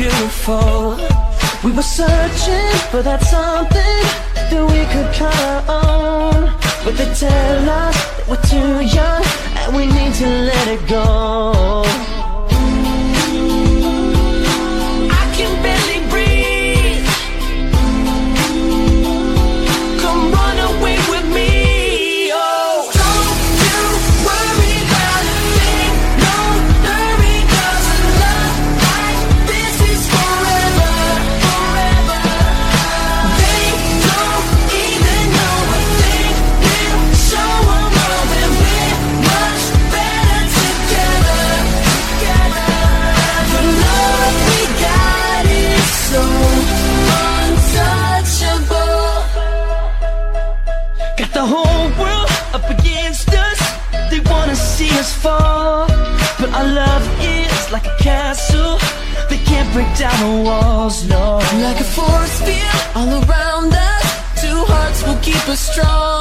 beautiful. We were searching for that something that we could count on. But they tell us that we're too young and we need to let it go. The whole world up against us. They wanna see us fall. But our love is like a castle. They can't break down the walls, no. Like a force field all around us. Two hearts will keep us strong.